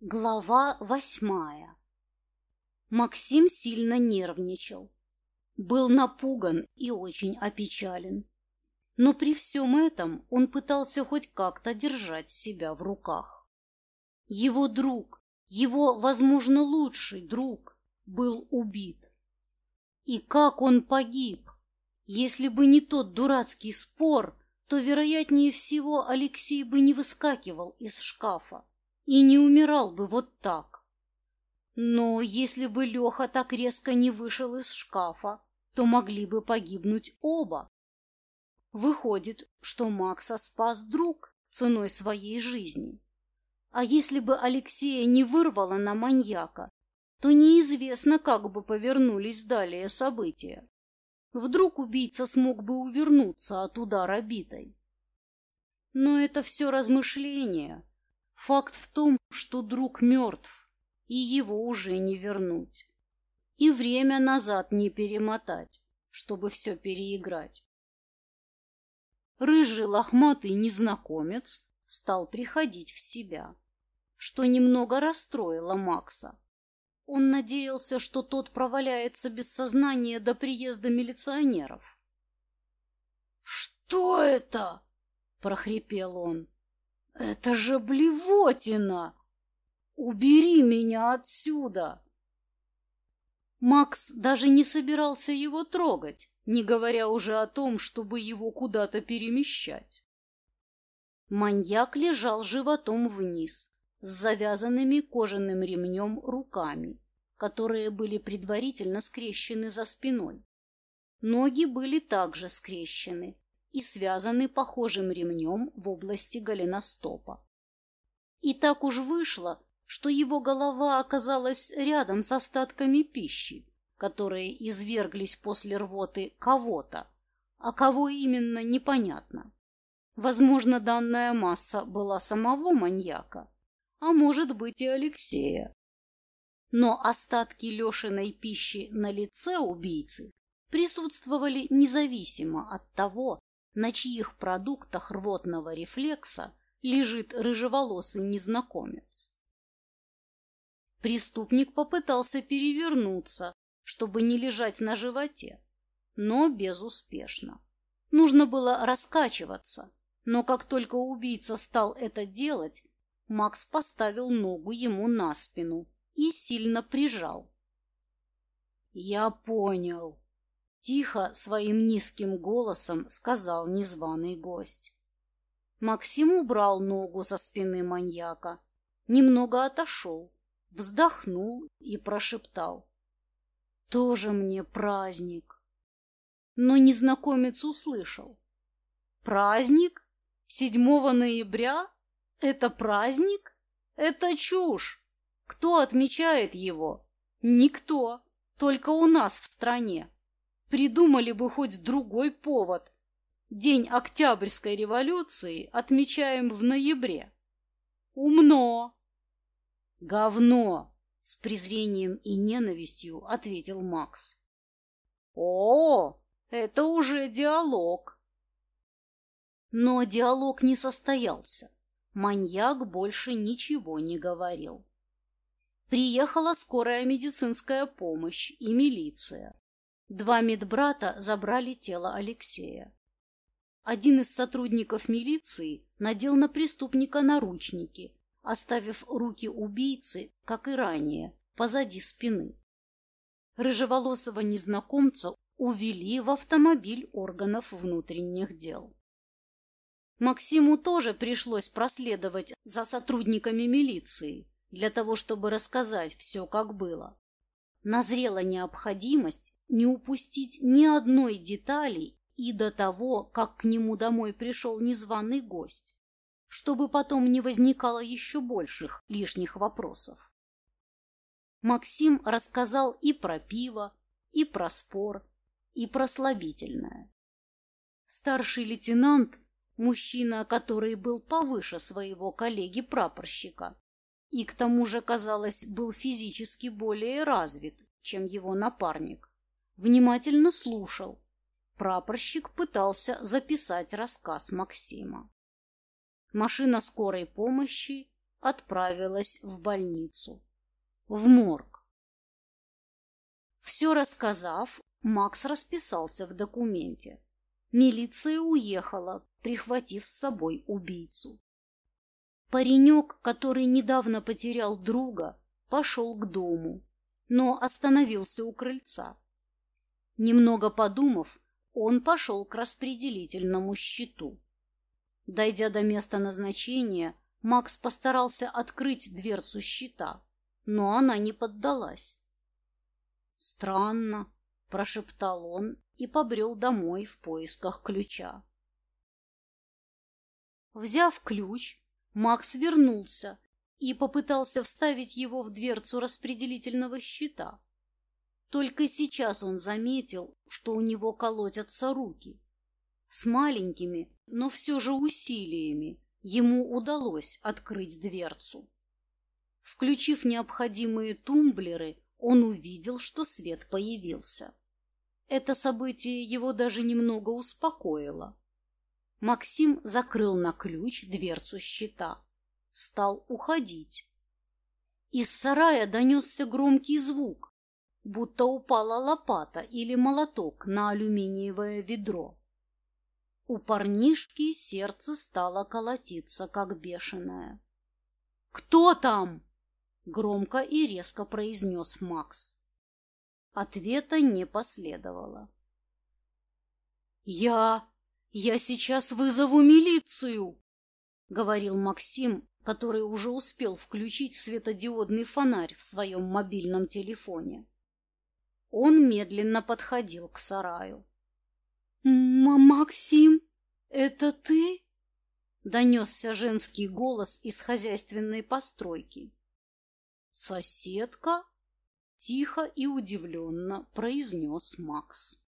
Глава восьмая Максим сильно нервничал. Был напуган и очень опечален. Но при всем этом он пытался хоть как-то держать себя в руках. Его друг, его, возможно, лучший друг, был убит. И как он погиб? Если бы не тот дурацкий спор, то, вероятнее всего, Алексей бы не выскакивал из шкафа и не умирал бы вот так. Но если бы Леха так резко не вышел из шкафа, то могли бы погибнуть оба. Выходит, что Макса спас друг ценой своей жизни. А если бы Алексея не вырвало на маньяка, то неизвестно, как бы повернулись далее события. Вдруг убийца смог бы увернуться от удара битой. Но это все размышления, Факт в том, что друг мертв, и его уже не вернуть. И время назад не перемотать, чтобы все переиграть. Рыжий лохматый незнакомец стал приходить в себя, что немного расстроило Макса. Он надеялся, что тот проваляется без сознания до приезда милиционеров. «Что это?» – прохрипел он. «Это же блевотина! Убери меня отсюда!» Макс даже не собирался его трогать, не говоря уже о том, чтобы его куда-то перемещать. Маньяк лежал животом вниз, с завязанными кожаным ремнем руками, которые были предварительно скрещены за спиной. Ноги были также скрещены, и связаны похожим ремнем в области голеностопа. И так уж вышло, что его голова оказалась рядом с остатками пищи, которые изверглись после рвоты кого-то, а кого именно непонятно. Возможно, данная масса была самого маньяка, а может быть и Алексея. Но остатки Лешиной пищи на лице убийцы присутствовали независимо от того, на чьих продуктах рвотного рефлекса лежит рыжеволосый незнакомец. Преступник попытался перевернуться, чтобы не лежать на животе, но безуспешно. Нужно было раскачиваться, но как только убийца стал это делать, Макс поставил ногу ему на спину и сильно прижал. «Я понял», Тихо, своим низким голосом сказал незваный гость. Максим убрал ногу со спины маньяка, немного отошел, вздохнул и прошептал. «Тоже мне праздник!» Но незнакомец услышал. «Праздник? 7 ноября? Это праздник? Это чушь! Кто отмечает его? Никто, только у нас в стране!» Придумали бы хоть другой повод. День Октябрьской революции отмечаем в ноябре. Умно. Говно, с презрением и ненавистью ответил Макс. О, это уже диалог. Но диалог не состоялся. Маньяк больше ничего не говорил. Приехала скорая медицинская помощь и милиция. Два медбрата забрали тело Алексея. Один из сотрудников милиции надел на преступника наручники, оставив руки убийцы, как и ранее, позади спины. Рыжеволосого незнакомца увели в автомобиль органов внутренних дел. Максиму тоже пришлось проследовать за сотрудниками милиции для того, чтобы рассказать все, как было. Назрела необходимость не упустить ни одной детали и до того, как к нему домой пришел незваный гость, чтобы потом не возникало еще больших лишних вопросов. Максим рассказал и про пиво, и про спор, и про слабительное. Старший лейтенант, мужчина, который был повыше своего коллеги-прапорщика, и к тому же, казалось, был физически более развит, чем его напарник, внимательно слушал. Прапорщик пытался записать рассказ Максима. Машина скорой помощи отправилась в больницу, в морг. Все рассказав, Макс расписался в документе. Милиция уехала, прихватив с собой убийцу. Паренек, который недавно потерял друга, пошел к дому, но остановился у крыльца. Немного подумав, он пошел к распределительному щиту. Дойдя до места назначения, Макс постарался открыть дверцу щита, но она не поддалась. «Странно», — прошептал он и побрел домой в поисках ключа. Взяв ключ, Макс вернулся и попытался вставить его в дверцу распределительного щита. Только сейчас он заметил, что у него колотятся руки. С маленькими, но все же усилиями ему удалось открыть дверцу. Включив необходимые тумблеры, он увидел, что свет появился. Это событие его даже немного успокоило. Максим закрыл на ключ дверцу щита. Стал уходить. Из сарая донесся громкий звук, будто упала лопата или молоток на алюминиевое ведро. У парнишки сердце стало колотиться, как бешеное. «Кто там?» — громко и резко произнес Макс. Ответа не последовало. «Я... я сейчас вызову милицию!» — говорил Максим, который уже успел включить светодиодный фонарь в своем мобильном телефоне. Он медленно подходил к сараю. «Максим, это ты?» — донесся женский голос из хозяйственной постройки. «Соседка?» Тихо и удивленно произнес Макс.